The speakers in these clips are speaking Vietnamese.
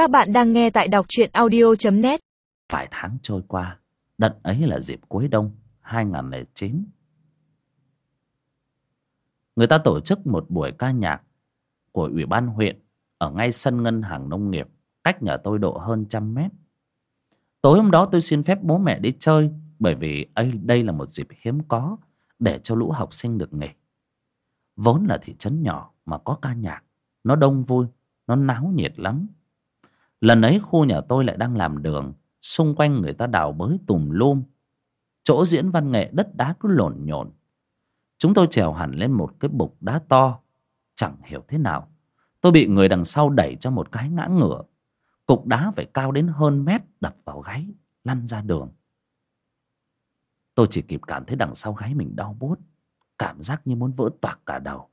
Các bạn đang nghe tại đọc truyện audio.net Vài tháng trôi qua, đợt ấy là dịp cuối đông 2009. Người ta tổ chức một buổi ca nhạc của Ủy ban huyện ở ngay sân ngân hàng nông nghiệp, cách nhà tôi độ hơn trăm mét. Tối hôm đó tôi xin phép bố mẹ đi chơi bởi vì ấy đây là một dịp hiếm có để cho lũ học sinh được nghỉ. Vốn là thị trấn nhỏ mà có ca nhạc, nó đông vui, nó náo nhiệt lắm. Lần ấy khu nhà tôi lại đang làm đường, Xung quanh người ta đào bới tùm lum. Chỗ diễn văn nghệ đất đá cứ lộn nhộn. Chúng tôi trèo hẳn lên một cái bục đá to. Chẳng hiểu thế nào, Tôi bị người đằng sau đẩy cho một cái ngã ngửa. Cục đá phải cao đến hơn mét Đập vào gáy, Lăn ra đường. Tôi chỉ kịp cảm thấy đằng sau gáy mình đau buốt, Cảm giác như muốn vỡ toạc cả đầu.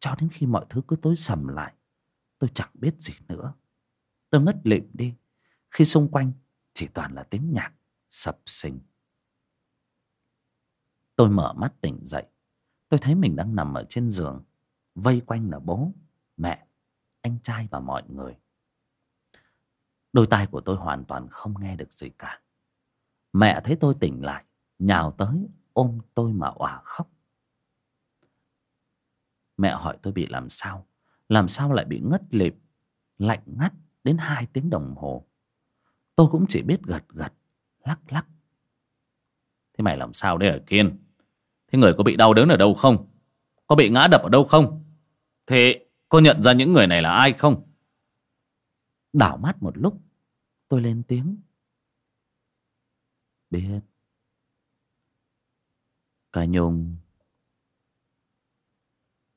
Cho đến khi mọi thứ cứ tối sầm lại, Tôi chẳng biết gì nữa. Tôi ngất lịm đi. Khi xung quanh chỉ toàn là tiếng nhạc sập sình. Tôi mở mắt tỉnh dậy. Tôi thấy mình đang nằm ở trên giường Vây quanh là bố, mẹ, anh trai và mọi người. Đôi tai của tôi hoàn toàn không nghe được gì cả. Mẹ thấy tôi tỉnh lại Nhào tới ôm tôi mà òa khóc. Mẹ hỏi tôi bị làm sao Làm sao lại bị ngất lịm Lạnh ngắt đến hai tiếng đồng hồ. Tôi cũng chỉ biết gật gật, lắc lắc. Thế mày làm sao đây ở kiên? Thế người có bị đau đớn ở đâu không? Có bị ngã đập ở đâu không? Thế có nhận ra những người này là ai không? Đảo mắt một lúc, tôi lên tiếng. Biết. Cả nhung.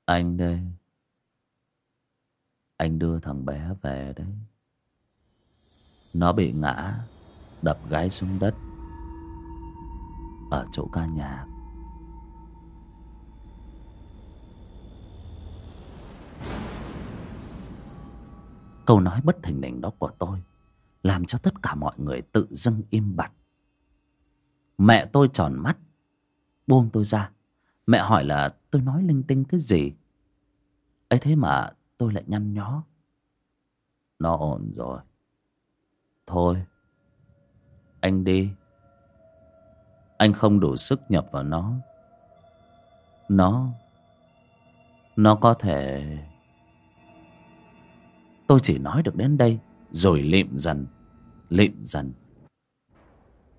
Anh đây. Anh đưa thằng bé về đấy nó bị ngã, Đập gáy xuống đất. Ở chỗ ca nhà. Câu nói bất thình lình đó của tôi Làm cho tất cả mọi người tự dưng im bặt. Mẹ tôi tròn mắt, Buông tôi ra. Mẹ hỏi là tôi nói linh tinh cái gì? Ấy thế mà tôi lại nhăn nhó. Nó ổn rồi. Thôi Anh đi. Anh không đủ sức nhập vào nó. Nó Nó có thể Tôi chỉ nói được đến đây Rồi lịm dần Lịm dần.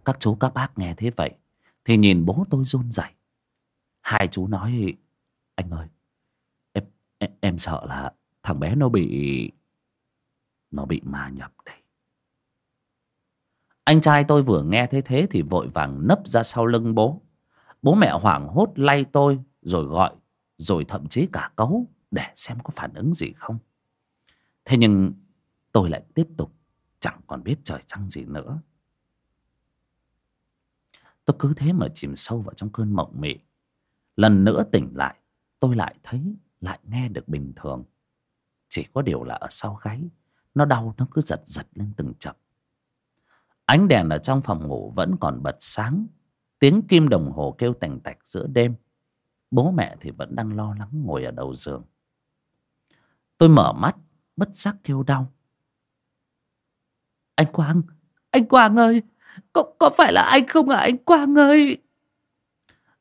Các chú các bác nghe thế vậy Thì nhìn bố tôi run rẩy. Hai chú nói Anh ơi Em, em, em sợ là thằng bé nó bị Nó bị ma nhập đây anh trai tôi vừa nghe thế thế thì vội vàng nấp ra sau lưng bố. Bố mẹ hoảng hốt lay tôi rồi gọi, rồi thậm chí cả cấu để xem có phản ứng gì không. Thế nhưng tôi lại tiếp tục chẳng còn biết trời trăng gì nữa. Tôi cứ thế mà chìm sâu vào trong cơn mộng mị. Lần nữa tỉnh lại, tôi lại thấy, lại nghe được bình thường. Chỉ có điều là ở sau gáy, nó đau nó cứ giật giật lên từng chập. Ánh đèn ở trong phòng ngủ vẫn còn bật sáng. Tiếng kim đồng hồ kêu tành tạch giữa đêm. Bố mẹ thì vẫn đang lo lắng ngồi ở đầu giường. Tôi mở mắt, bất giác kêu đau. Anh Quang, anh Quang ơi, có, có phải là anh không à anh Quang ơi?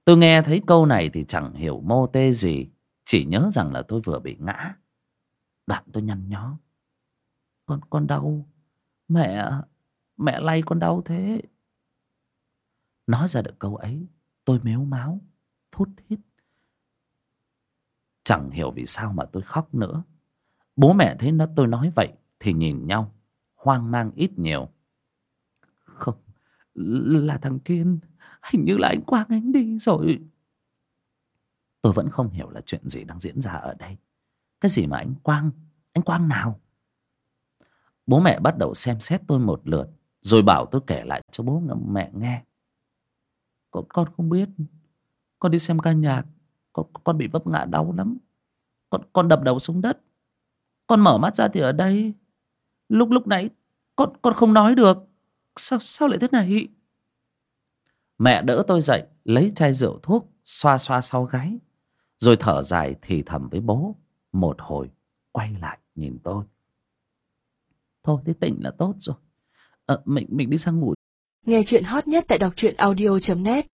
Tôi nghe thấy câu này thì chẳng hiểu mô tê gì. Chỉ nhớ rằng là tôi vừa bị ngã. Đoạn tôi nhăn nhó. Con, con đau. Mẹ, Mẹ lay con đau thế. Nói ra được câu ấy, Tôi mếu máu, Thút thít. Chẳng hiểu vì sao mà tôi khóc nữa. Bố mẹ thấy nó, tôi nói vậy Thì nhìn nhau, Hoang mang ít nhiều. Không, Là thằng Kiên, Hình như là anh Quang anh đi rồi. Tôi vẫn không hiểu là chuyện gì đang diễn ra ở đây. Cái gì mà anh Quang Anh Quang nào? Bố mẹ bắt đầu xem xét tôi một lượt rồi bảo tôi kể lại cho bố mẹ nghe. Con, con không biết. Con đi xem ca nhạc. Con, con bị vấp ngã đau lắm. Con, con đập đầu xuống đất. Con mở mắt ra thì ở đây. Lúc lúc nãy con, con không nói được. Sao sao lại thế này? Mẹ đỡ tôi dậy Lấy chai rượu thuốc Xoa xoa sau gáy Rồi thở dài thì thầm với bố. Một hồi quay lại nhìn tôi. Thôi thế tỉnh là tốt rồi ờ, mình mình đi sang ngủ. Nghe chuyện hot nhất tại đọc truyện audio.net